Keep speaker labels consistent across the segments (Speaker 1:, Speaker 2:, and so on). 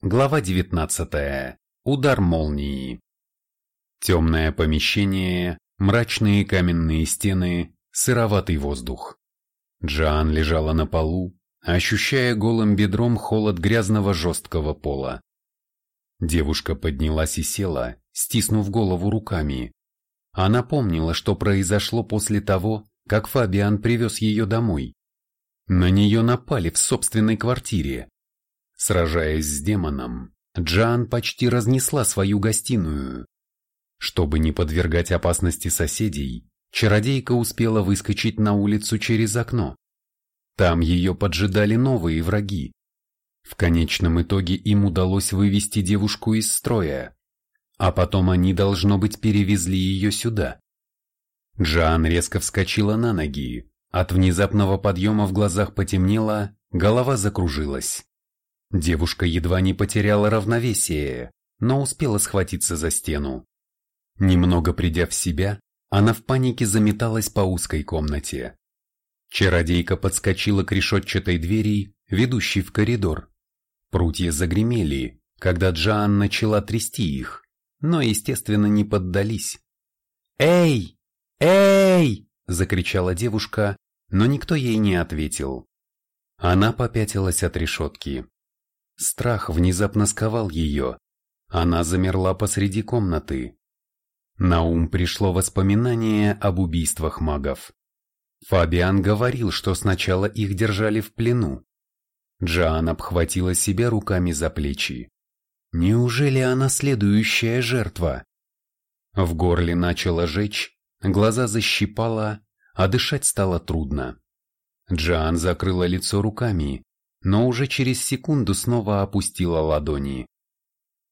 Speaker 1: Глава 19. Удар молнии. Темное помещение, мрачные каменные стены, сыроватый воздух. Джоан лежала на полу, ощущая голым бедром холод грязного жесткого пола. Девушка поднялась и села, стиснув голову руками. Она помнила, что произошло после того, как Фабиан привез ее домой. На нее напали в собственной квартире, Сражаясь с демоном, Джан почти разнесла свою гостиную. Чтобы не подвергать опасности соседей, чародейка успела выскочить на улицу через окно. Там ее поджидали новые враги. В конечном итоге им удалось вывести девушку из строя, а потом они, должно быть, перевезли ее сюда. Джан резко вскочила на ноги, от внезапного подъема в глазах потемнело, голова закружилась. Девушка едва не потеряла равновесие, но успела схватиться за стену. Немного придя в себя, она в панике заметалась по узкой комнате. Чародейка подскочила к решетчатой двери, ведущей в коридор. Прутья загремели, когда Джоан начала трясти их, но, естественно, не поддались. «Эй! Эй!» – закричала девушка, но никто ей не ответил. Она попятилась от решетки. Страх внезапно сковал ее. Она замерла посреди комнаты. На ум пришло воспоминание об убийствах магов. Фабиан говорил, что сначала их держали в плену. Джоан обхватила себя руками за плечи. Неужели она следующая жертва? В горле начало жечь, глаза защипало, а дышать стало трудно. Джоан закрыла лицо руками, но уже через секунду снова опустила ладони.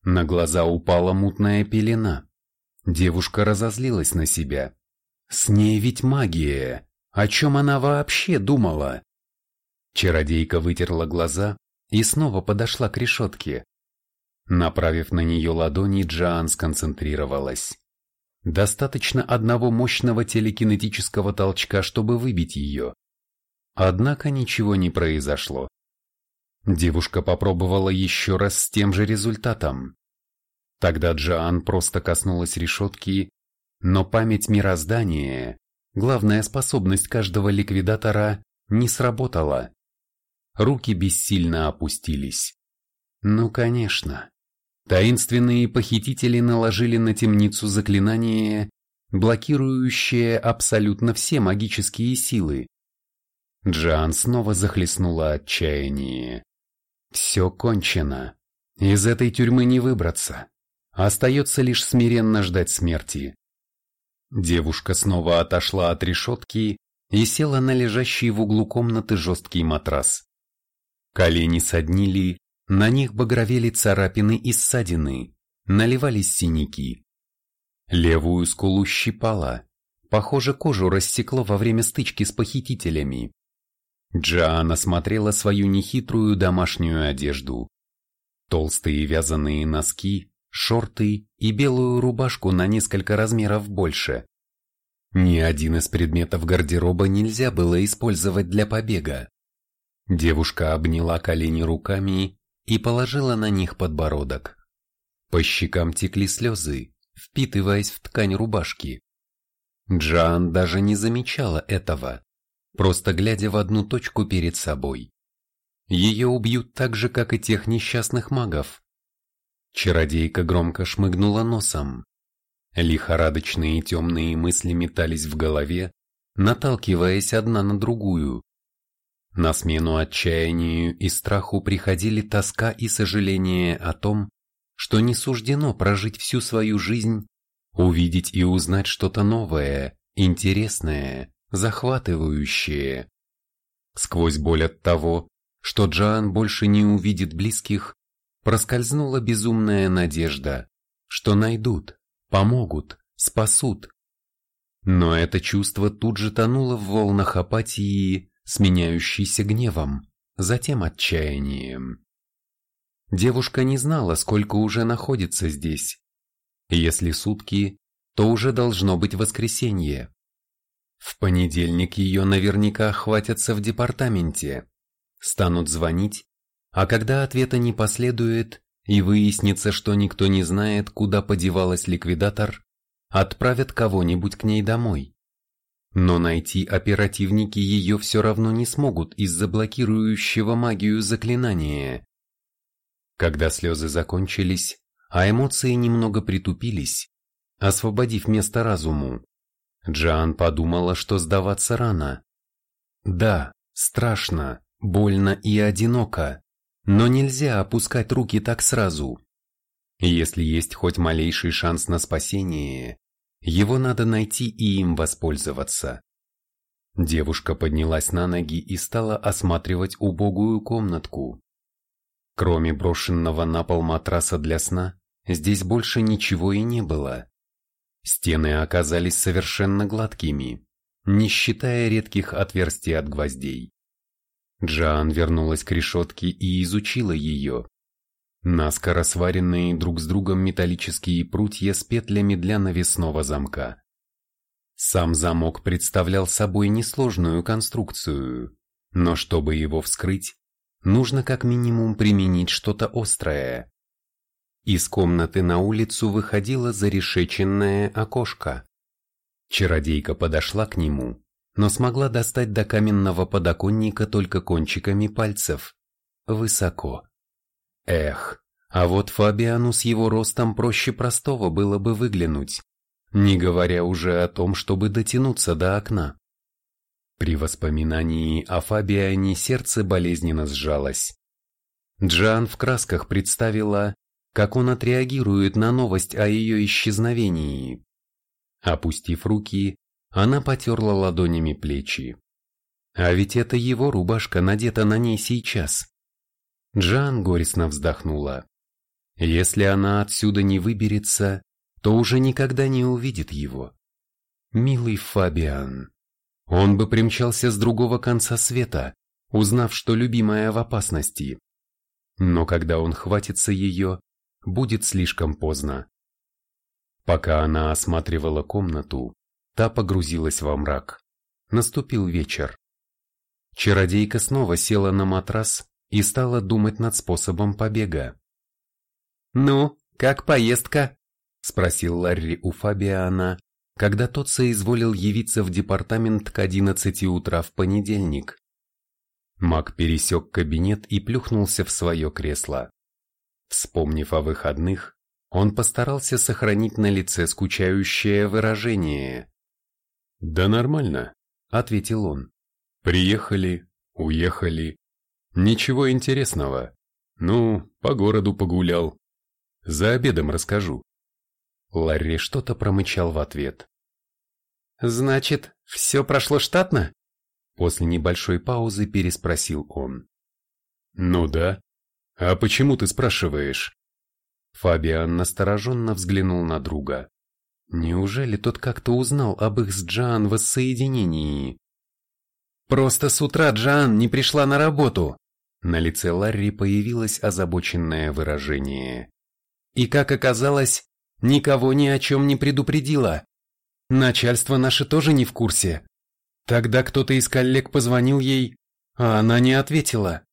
Speaker 1: На глаза упала мутная пелена. Девушка разозлилась на себя. С ней ведь магия. О чем она вообще думала? Чародейка вытерла глаза и снова подошла к решетке. Направив на нее ладони, Джоан сконцентрировалась. Достаточно одного мощного телекинетического толчка, чтобы выбить ее. Однако ничего не произошло. Девушка попробовала еще раз с тем же результатом. Тогда Джоан просто коснулась решетки, но память мироздания, главная способность каждого ликвидатора, не сработала. Руки бессильно опустились. Ну, конечно. Таинственные похитители наложили на темницу заклинание, блокирующее абсолютно все магические силы. Джоан снова захлестнула отчаяние. Все кончено. Из этой тюрьмы не выбраться. Остается лишь смиренно ждать смерти. Девушка снова отошла от решетки и села на лежащий в углу комнаты жесткий матрас. Колени соднили, на них багровели царапины и ссадины, наливались синяки. Левую скулу щипала, похоже, кожу рассекло во время стычки с похитителями. Джоанна смотрела свою нехитрую домашнюю одежду. Толстые вязаные носки, шорты и белую рубашку на несколько размеров больше. Ни один из предметов гардероба нельзя было использовать для побега. Девушка обняла колени руками и положила на них подбородок. По щекам текли слезы, впитываясь в ткань рубашки. Джоан даже не замечала этого просто глядя в одну точку перед собой. Ее убьют так же, как и тех несчастных магов. Чародейка громко шмыгнула носом. Лихорадочные темные мысли метались в голове, наталкиваясь одна на другую. На смену отчаянию и страху приходили тоска и сожаление о том, что не суждено прожить всю свою жизнь, увидеть и узнать что-то новое, интересное, захватывающее. Сквозь боль от того, что Джоан больше не увидит близких, проскользнула безумная надежда, что найдут, помогут, спасут. Но это чувство тут же тонуло в волнах апатии, сменяющейся гневом, затем отчаянием. Девушка не знала, сколько уже находится здесь. Если сутки, то уже должно быть воскресенье. В понедельник ее наверняка хватятся в департаменте, станут звонить, а когда ответа не последует, и выяснится, что никто не знает, куда подевалась ликвидатор, отправят кого-нибудь к ней домой. Но найти оперативники ее все равно не смогут из-за блокирующего магию заклинания. Когда слезы закончились, а эмоции немного притупились, освободив место разуму, Джоан подумала, что сдаваться рано. Да, страшно, больно и одиноко, но нельзя опускать руки так сразу. Если есть хоть малейший шанс на спасение, его надо найти и им воспользоваться. Девушка поднялась на ноги и стала осматривать убогую комнатку. Кроме брошенного на пол матраса для сна, здесь больше ничего и не было. Стены оказались совершенно гладкими, не считая редких отверстий от гвоздей. Джоан вернулась к решетке и изучила ее. Наскоро сваренные друг с другом металлические прутья с петлями для навесного замка. Сам замок представлял собой несложную конструкцию, но чтобы его вскрыть, нужно как минимум применить что-то острое. Из комнаты на улицу выходило зарешеченное окошко. Чародейка подошла к нему, но смогла достать до каменного подоконника только кончиками пальцев. Высоко. Эх, а вот Фабиану с его ростом проще простого было бы выглянуть, не говоря уже о том, чтобы дотянуться до окна. При воспоминании о Фабиане сердце болезненно сжалось. Джан в красках представила, как он отреагирует на новость о ее исчезновении. Опустив руки, она потерла ладонями плечи. А ведь это его рубашка надета на ней сейчас. Джан горестно вздохнула. Если она отсюда не выберется, то уже никогда не увидит его. Милый Фабиан. Он бы примчался с другого конца света, узнав, что любимая в опасности. Но когда он хватится ее, будет слишком поздно. Пока она осматривала комнату, та погрузилась во мрак. Наступил вечер. Чародейка снова села на матрас и стала думать над способом побега. «Ну, как поездка?» – спросил Ларри у Фабиана, когда тот соизволил явиться в департамент к одиннадцати утра в понедельник. Маг пересек кабинет и плюхнулся в свое кресло. Вспомнив о выходных, он постарался сохранить на лице скучающее выражение. «Да нормально», — ответил он. «Приехали, уехали. Ничего интересного. Ну, по городу погулял. За обедом расскажу». Ларри что-то промычал в ответ. «Значит, все прошло штатно?» После небольшой паузы переспросил он. «Ну да», «А почему ты спрашиваешь?» Фабиан настороженно взглянул на друга. Неужели тот как-то узнал об их с Джан воссоединении? «Просто с утра Джан не пришла на работу!» На лице Ларри появилось озабоченное выражение. И, как оказалось, никого ни о чем не предупредила. Начальство наше тоже не в курсе. Тогда кто-то из коллег позвонил ей, а она не ответила.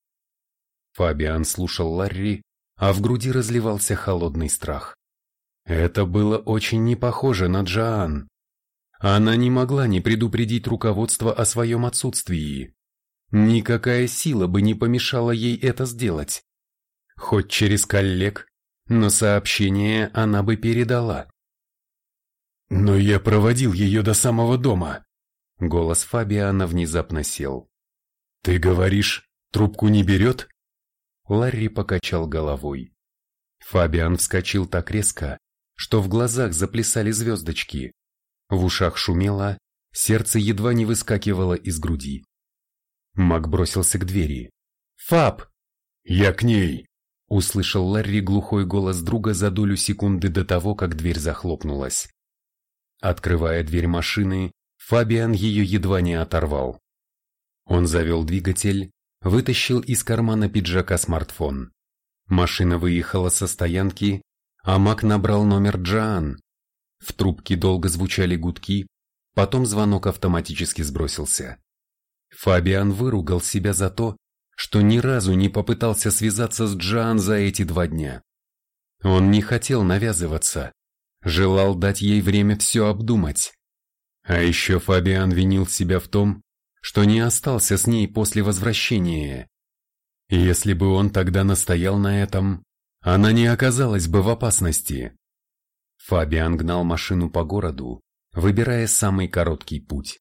Speaker 1: Фабиан слушал Ларри, а в груди разливался холодный страх. Это было очень не похоже на Джоан. Она не могла не предупредить руководство о своем отсутствии. Никакая сила бы не помешала ей это сделать. Хоть через коллег, но сообщение она бы передала. «Но я проводил ее до самого дома», — голос Фабиана внезапно сел. «Ты говоришь, трубку не берет?» Ларри покачал головой. Фабиан вскочил так резко, что в глазах заплясали звездочки. В ушах шумело, сердце едва не выскакивало из груди. Мак бросился к двери. «Фаб!» «Я к ней!» Услышал Ларри глухой голос друга за долю секунды до того, как дверь захлопнулась. Открывая дверь машины, Фабиан ее едва не оторвал. Он завел двигатель, вытащил из кармана пиджака смартфон. Машина выехала со стоянки, а Мак набрал номер Джоан. В трубке долго звучали гудки, потом звонок автоматически сбросился. Фабиан выругал себя за то, что ни разу не попытался связаться с Джоан за эти два дня. Он не хотел навязываться, желал дать ей время все обдумать. А еще Фабиан винил себя в том, что не остался с ней после возвращения. Если бы он тогда настоял на этом, она не оказалась бы в опасности. Фабиан гнал машину по городу, выбирая самый короткий путь.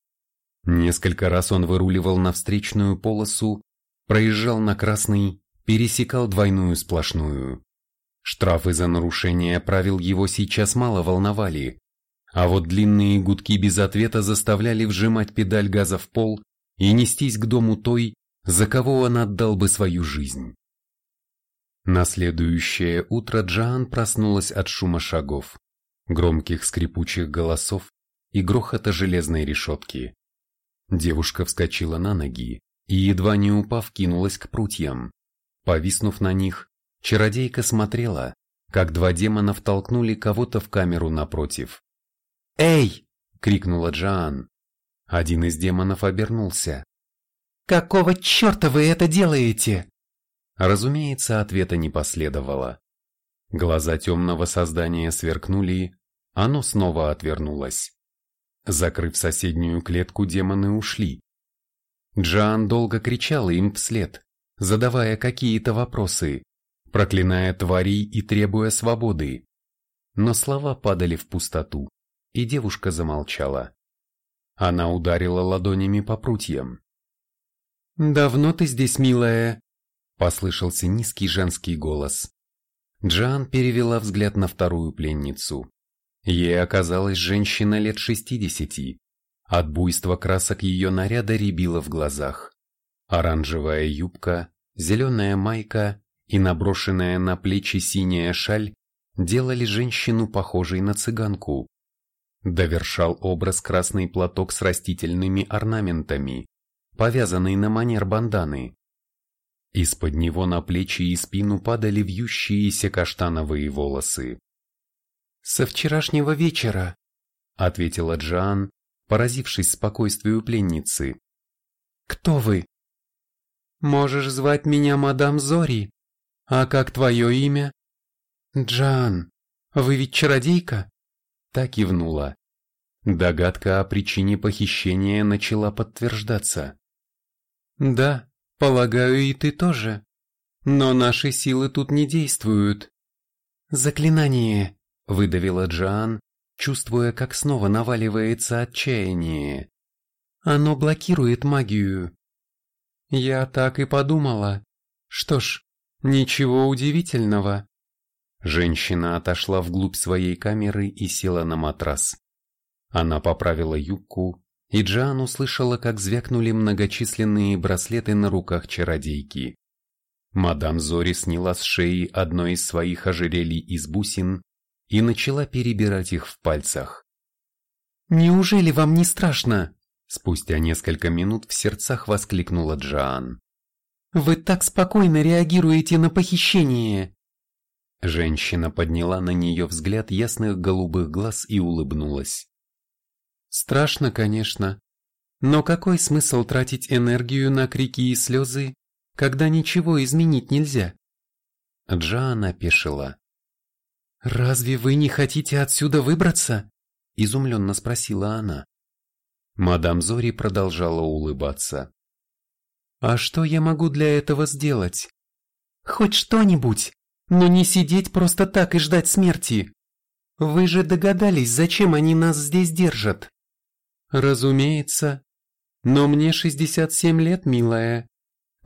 Speaker 1: Несколько раз он выруливал на встречную полосу, проезжал на красный, пересекал двойную сплошную. Штрафы за нарушение правил его сейчас мало волновали, а вот длинные гудки без ответа заставляли вжимать педаль газа в пол и нестись к дому той, за кого он отдал бы свою жизнь. На следующее утро Джоан проснулась от шума шагов, громких скрипучих голосов и грохота железной решетки. Девушка вскочила на ноги и, едва не упав, кинулась к прутьям. Повиснув на них, чародейка смотрела, как два демона втолкнули кого-то в камеру напротив. «Эй!» — крикнула Джоан. Один из демонов обернулся. «Какого черта вы это делаете?» Разумеется, ответа не последовало. Глаза темного создания сверкнули, оно снова отвернулось. Закрыв соседнюю клетку, демоны ушли. Джоан долго кричала им вслед, задавая какие-то вопросы, проклиная тварей и требуя свободы. Но слова падали в пустоту, и девушка замолчала. Она ударила ладонями по прутьям. «Давно ты здесь, милая?» – послышался низкий женский голос. Джан перевела взгляд на вторую пленницу. Ей оказалась женщина лет шестидесяти. От буйства красок ее наряда рябило в глазах. Оранжевая юбка, зеленая майка и наброшенная на плечи синяя шаль делали женщину похожей на цыганку. Довершал образ красный платок с растительными орнаментами, повязанный на манер банданы. Из-под него на плечи и спину падали вьющиеся каштановые волосы. «Со вчерашнего вечера», — ответила Джоан, поразившись спокойствию пленницы. «Кто вы?» «Можешь звать меня мадам Зори. А как твое имя?» «Джан, вы ведь чародейка?» Так кивнула. Догадка о причине похищения начала подтверждаться. «Да, полагаю, и ты тоже. Но наши силы тут не действуют». «Заклинание!» — выдавила Джан, чувствуя, как снова наваливается отчаяние. «Оно блокирует магию». Я так и подумала. Что ж, ничего удивительного. Женщина отошла вглубь своей камеры и села на матрас. Она поправила юбку, и Джан услышала, как звякнули многочисленные браслеты на руках чародейки. Мадам Зори сняла с шеи одно из своих ожерелий из бусин и начала перебирать их в пальцах. «Неужели вам не страшно?» Спустя несколько минут в сердцах воскликнула Джоан. «Вы так спокойно реагируете на похищение!» Женщина подняла на нее взгляд ясных голубых глаз и улыбнулась. «Страшно, конечно, но какой смысл тратить энергию на крики и слезы, когда ничего изменить нельзя?» Джоан опешила. «Разве вы не хотите отсюда выбраться?» – изумленно спросила она. Мадам Зори продолжала улыбаться. «А что я могу для этого сделать?» «Хоть что-нибудь, но не сидеть просто так и ждать смерти. Вы же догадались, зачем они нас здесь держат?» «Разумеется. Но мне 67 лет, милая.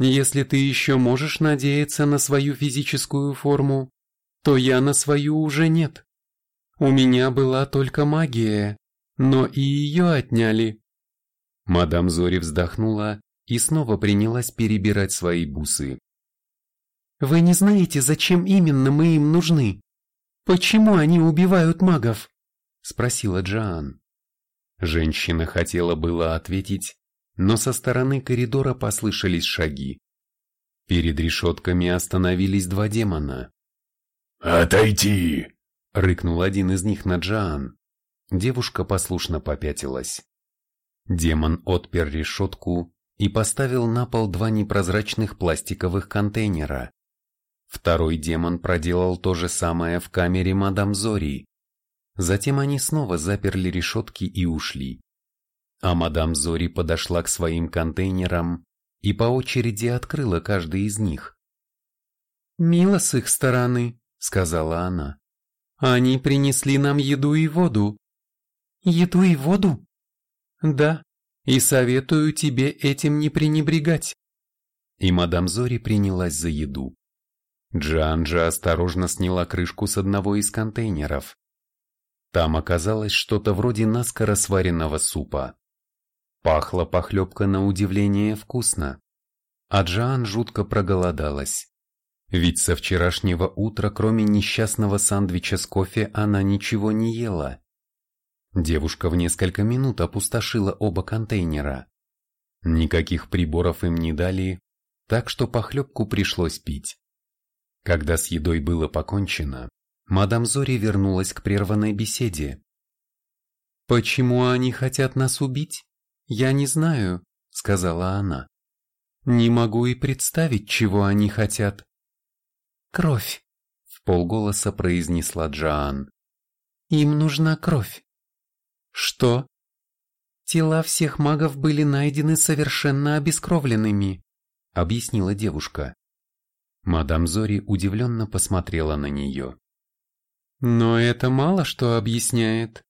Speaker 1: Если ты еще можешь надеяться на свою физическую форму, то я на свою уже нет. У меня была только магия, но и ее отняли. Мадам Зори вздохнула и снова принялась перебирать свои бусы. «Вы не знаете, зачем именно мы им нужны? Почему они убивают магов?» – спросила Джоан. Женщина хотела было ответить, но со стороны коридора послышались шаги. Перед решетками остановились два демона.
Speaker 2: «Отойти!»
Speaker 1: — рыкнул один из них на Джоан. Девушка послушно попятилась. Демон отпер решетку и поставил на пол два непрозрачных пластиковых контейнера. Второй демон проделал то же самое в камере мадам Зори. Затем они снова заперли решетки и ушли. А мадам Зори подошла к своим контейнерам и по очереди открыла каждый из них. «Мило с их стороны», — сказала она. «Они принесли нам еду и воду». «Еду и воду?» «Да, и советую тебе этим не пренебрегать». И мадам Зори принялась за еду. Джанджа осторожно сняла крышку с одного из контейнеров. Там оказалось что-то вроде наскоро сваренного супа. Пахла похлебка на удивление вкусно. А Джан жутко проголодалась. Ведь со вчерашнего утра, кроме несчастного сандвича с кофе, она ничего не ела. Девушка в несколько минут опустошила оба контейнера. Никаких приборов им не дали, так что похлебку пришлось пить. Когда с едой было покончено, мадам Зори вернулась к прерванной беседе. «Почему они хотят нас убить? Я не знаю», — сказала она. «Не могу и представить, чего они хотят». «Кровь», — в полголоса произнесла Джоан. «Им нужна кровь». Что? Тела всех магов были найдены совершенно обескровленными, объяснила девушка. Мадам Зори удивленно посмотрела на нее. Но это мало что объясняет.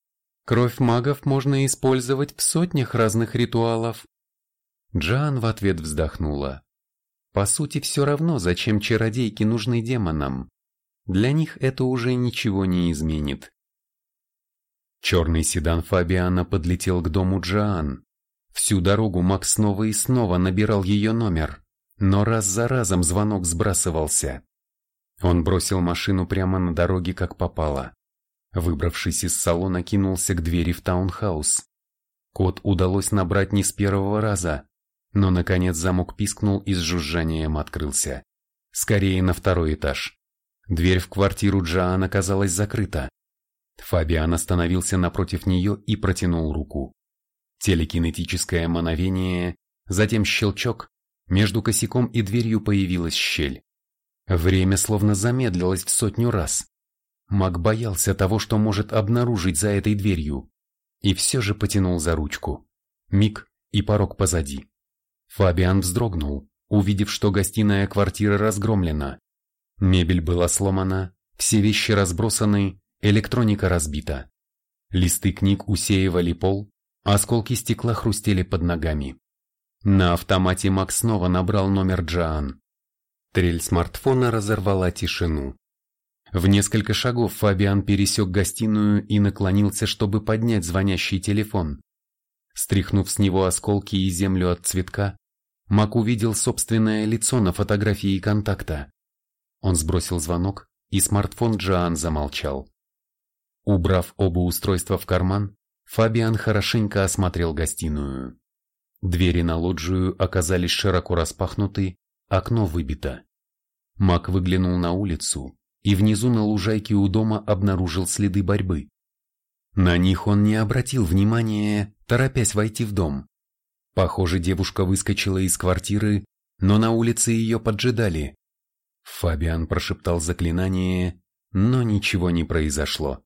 Speaker 1: Кровь магов можно использовать в сотнях разных ритуалов. Джан в ответ вздохнула. По сути, все равно, зачем чародейки нужны демонам. Для них это уже ничего не изменит. Черный седан Фабиана подлетел к дому Джоан. Всю дорогу Макс снова и снова набирал ее номер, но раз за разом звонок сбрасывался. Он бросил машину прямо на дороге, как попало. Выбравшись из салона, кинулся к двери в таунхаус. Код удалось набрать не с первого раза, но, наконец, замок пискнул и с жужжанием открылся. Скорее на второй этаж. Дверь в квартиру Джоан оказалась закрыта. Фабиан остановился напротив нее и протянул руку. Телекинетическое мановение, затем щелчок, между косяком и дверью появилась щель. Время словно замедлилось в сотню раз. Мак боялся того, что может обнаружить за этой дверью, и все же потянул за ручку. Миг и порог позади. Фабиан вздрогнул, увидев, что гостиная квартиры разгромлена. Мебель была сломана, все вещи разбросаны, Электроника разбита. Листы книг усеивали пол, осколки стекла хрустели под ногами. На автомате Макс снова набрал номер Джоан. Трель смартфона разорвала тишину. В несколько шагов Фабиан пересек гостиную и наклонился, чтобы поднять звонящий телефон. Стряхнув с него осколки и землю от цветка, Мак увидел собственное лицо на фотографии контакта. Он сбросил звонок, и смартфон Джоан замолчал. Убрав оба устройства в карман, Фабиан хорошенько осмотрел гостиную. Двери на лоджию оказались широко распахнуты, окно выбито. Мак выглянул на улицу и внизу на лужайке у дома обнаружил следы борьбы. На них он не обратил внимания, торопясь войти в дом. Похоже, девушка выскочила из квартиры, но на улице ее поджидали. Фабиан прошептал заклинание, но ничего не произошло.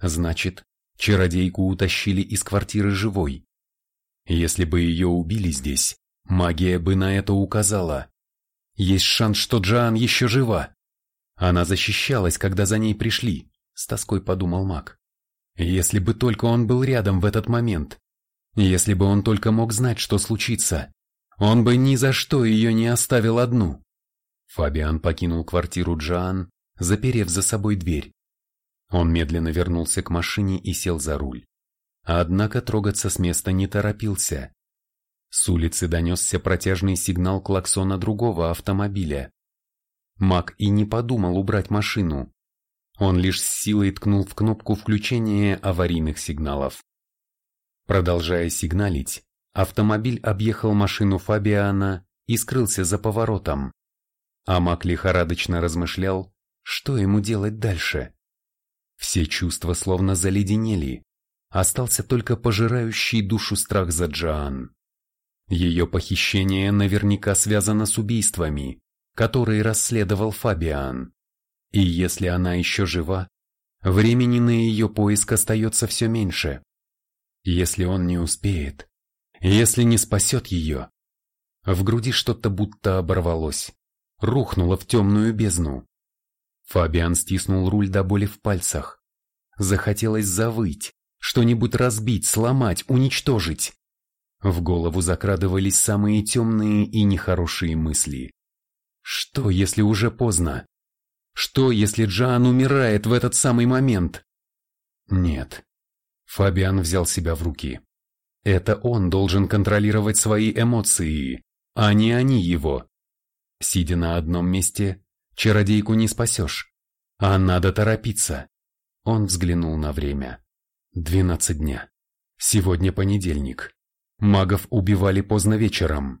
Speaker 1: Значит, чародейку утащили из квартиры живой. Если бы ее убили здесь, магия бы на это указала. Есть шанс, что Джоан еще жива. Она защищалась, когда за ней пришли, с тоской подумал маг. Если бы только он был рядом в этот момент. Если бы он только мог знать, что случится. Он бы ни за что ее не оставил одну. Фабиан покинул квартиру Джоан, заперев за собой дверь. Он медленно вернулся к машине и сел за руль. Однако трогаться с места не торопился. С улицы донесся протяжный сигнал клаксона другого автомобиля. Мак и не подумал убрать машину. Он лишь с силой ткнул в кнопку включения аварийных сигналов. Продолжая сигналить, автомобиль объехал машину Фабиана и скрылся за поворотом. А Мак лихорадочно размышлял, что ему делать дальше. Все чувства словно заледенели. Остался только пожирающий душу страх за Джоан. Ее похищение наверняка связано с убийствами. который расследовал Фабиан. И если она еще жива, времени на ее поиск остается все меньше. Если он не успеет, если не спасет ее. В груди что-то будто оборвалось, рухнуло в темную бездну. Фабиан стиснул руль до боли в пальцах. Захотелось завыть, что-нибудь разбить, сломать, уничтожить. В голову закрадывались самые темные и нехорошие мысли. Что, если уже поздно? Что, если Джоан умирает в этот самый момент? Нет. Фабиан взял себя в руки. Это он должен контролировать свои эмоции, а не они его. Сидя на одном месте, чародейку не спасешь, а надо торопиться. Он взглянул на время. Двенадцать дня. Сегодня понедельник. Магов убивали поздно вечером.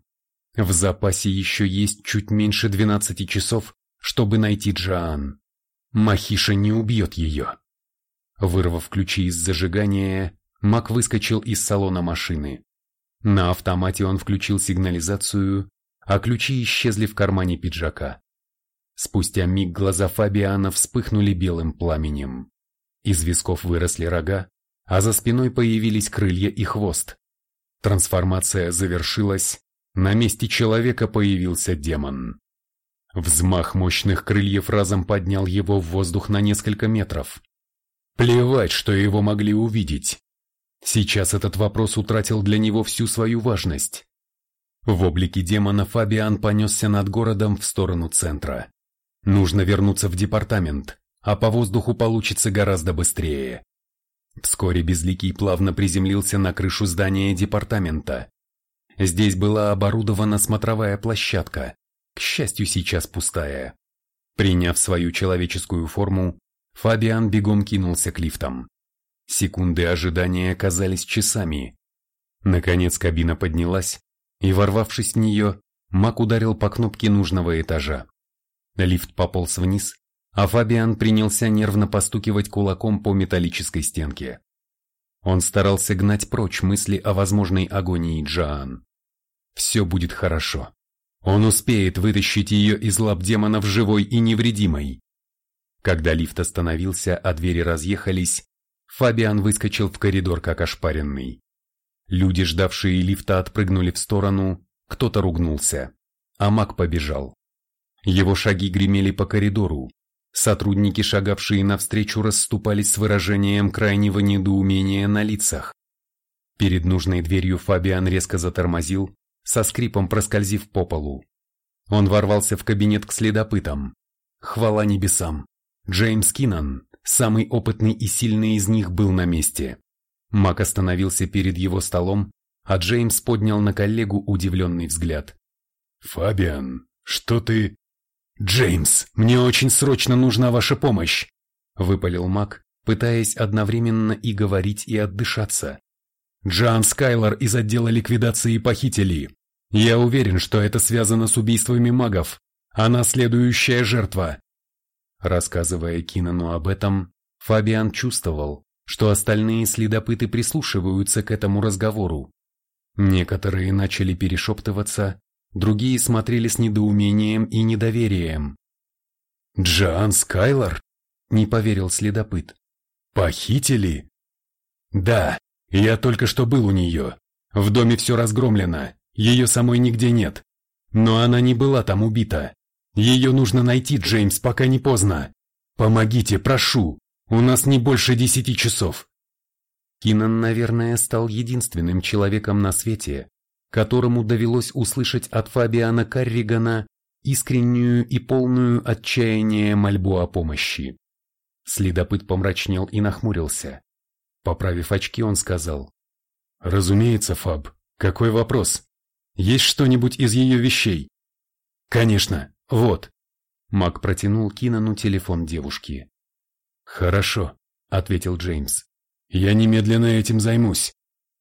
Speaker 1: В запасе еще есть чуть меньше двенадцати часов, чтобы найти Джоан. Махиша не убьет ее. Вырвав ключи из зажигания, Мак выскочил из салона машины. На автомате он включил сигнализацию, а ключи исчезли в кармане пиджака. Спустя миг глаза Фабиана вспыхнули белым пламенем. Из висков выросли рога, а за спиной появились крылья и хвост. Трансформация завершилась, на месте человека появился демон. Взмах мощных крыльев разом поднял его в воздух на несколько метров. Плевать, что его могли увидеть. Сейчас этот вопрос утратил для него всю свою важность. В облике демона Фабиан понесся над городом в сторону центра. Нужно вернуться в департамент, а по воздуху получится гораздо быстрее. Вскоре Безликий плавно приземлился на крышу здания департамента. Здесь была оборудована смотровая площадка, к счастью, сейчас пустая. Приняв свою человеческую форму, Фабиан бегом кинулся к лифтам. Секунды ожидания казались часами. Наконец кабина поднялась, и, ворвавшись в нее, Мак ударил по кнопке нужного этажа. Лифт пополз вниз, а Фабиан принялся нервно постукивать кулаком по металлической стенке. Он старался гнать прочь мысли о возможной агонии Джоан. Все будет хорошо. Он успеет вытащить ее из лап демонов живой и невредимой. Когда лифт остановился, а двери разъехались, Фабиан выскочил в коридор как ошпаренный. Люди, ждавшие лифта, отпрыгнули в сторону, кто-то ругнулся, а маг побежал. Его шаги гремели по коридору. Сотрудники, шагавшие навстречу, расступались с выражением крайнего недоумения на лицах. Перед нужной дверью Фабиан резко затормозил, со скрипом проскользив по полу. Он ворвался в кабинет к следопытам. Хвала небесам! Джеймс Киннон, Самый опытный и сильный из них был на месте. Мак остановился перед его столом, а Джеймс поднял на коллегу удивленный взгляд.
Speaker 2: «Фабиан, что ты...»
Speaker 1: «Джеймс, мне очень срочно нужна ваша помощь!» — выпалил Мак, пытаясь одновременно и говорить, и отдышаться. «Джоан Скайлор из отдела ликвидации похитили. Я уверен, что это связано с убийствами магов. Она следующая жертва. Рассказывая Кинану об этом, Фабиан чувствовал, что остальные следопыты прислушиваются к этому разговору. Некоторые начали перешептываться, другие смотрели с недоумением и недоверием. «Джоан Скайлор?» – не поверил следопыт. «Похитили?» «Да, я только что был у нее. В доме все разгромлено, ее самой нигде нет. Но она не была там убита. Ее нужно найти, Джеймс, пока не поздно. Помогите, прошу. У нас не больше десяти часов. Кинан, наверное, стал единственным человеком на свете, которому довелось услышать от Фабиана Карригана искреннюю и полную отчаяния мольбу о помощи. Следопыт помрачнел и нахмурился. Поправив очки, он сказал. «Разумеется, Фаб. Какой вопрос? Есть что-нибудь из ее вещей?» «Конечно. «Вот». Мак протянул Кинану телефон девушки. «Хорошо», — ответил Джеймс. «Я немедленно этим займусь.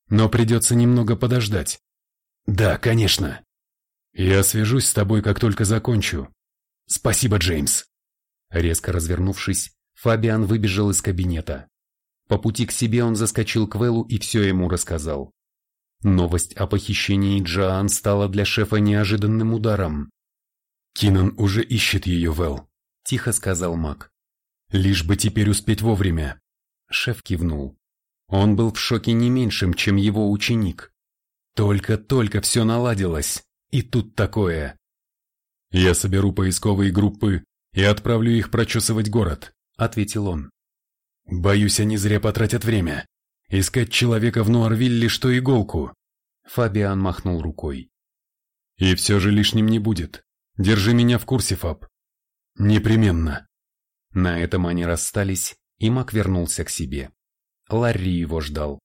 Speaker 1: Но придется немного подождать». «Да, конечно». «Я свяжусь с тобой, как только закончу». «Спасибо, Джеймс». Резко развернувшись, Фабиан выбежал из кабинета. По пути к себе он заскочил к Вэллу и все ему рассказал. Новость о похищении Джоан стала для шефа неожиданным ударом.
Speaker 2: Кинан уже ищет ее, Вэл,
Speaker 1: тихо сказал Мак.
Speaker 2: Лишь бы теперь успеть вовремя.
Speaker 1: Шеф кивнул. Он был в шоке не меньшим, чем его ученик. Только-только все наладилось, и тут такое.
Speaker 2: «Я соберу поисковые группы и отправлю их прочесывать город», — ответил он. «Боюсь, они зря потратят время. Искать человека в Нуарвилле, что иголку».
Speaker 1: Фабиан махнул рукой.
Speaker 2: «И все же лишним не будет. Держи меня в курсе, Фаб». «Непременно».
Speaker 1: На этом они расстались, и Мак вернулся к себе. Ларри его ждал.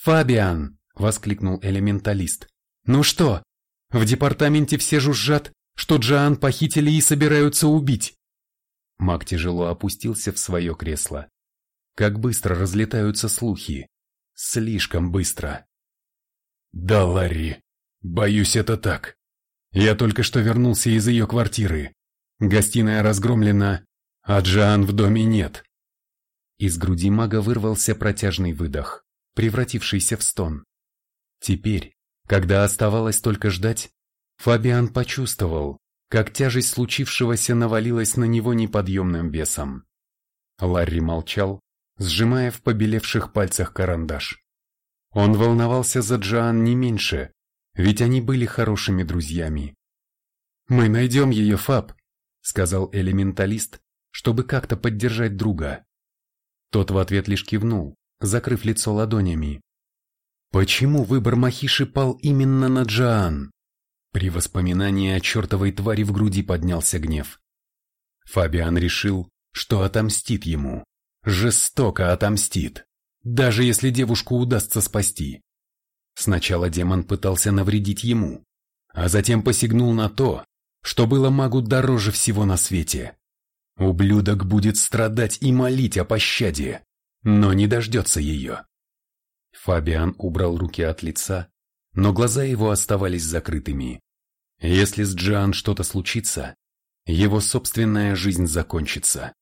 Speaker 1: «Фабиан!» — воскликнул элементалист. «Ну что, в департаменте все жужжат, что Джоан похитили и собираются убить?» Мак тяжело опустился в свое кресло. Как быстро разлетаются слухи. Слишком быстро.
Speaker 2: «Да, Ларри, боюсь, это так. Я только что вернулся из ее квартиры. Гостиная разгромлена, а Джоан в доме нет.
Speaker 1: Из груди мага вырвался протяжный выдох, превратившийся в стон. Теперь, когда оставалось только ждать, Фабиан почувствовал, как тяжесть случившегося навалилась на него неподъемным весом. Ларри молчал, сжимая в побелевших пальцах карандаш. Он волновался за Джоан не меньше, ведь они были хорошими друзьями. «Мы найдем ее, Фаб», — сказал элементалист, чтобы как-то поддержать друга. Тот в ответ лишь кивнул, закрыв лицо ладонями. Почему выбор Махиши пал именно на Джоан? При воспоминании о чертовой твари в груди поднялся гнев. Фабиан решил, что отомстит ему. Жестоко отомстит, даже если девушку удастся спасти. Сначала демон пытался навредить ему, а затем посягнул на то, что было магу дороже всего на свете. Ублюдок будет страдать и молить о пощаде, но не дождется ее. Фабиан убрал руки от лица, но глаза его оставались закрытыми. Если с Джоан что-то случится, его собственная жизнь закончится.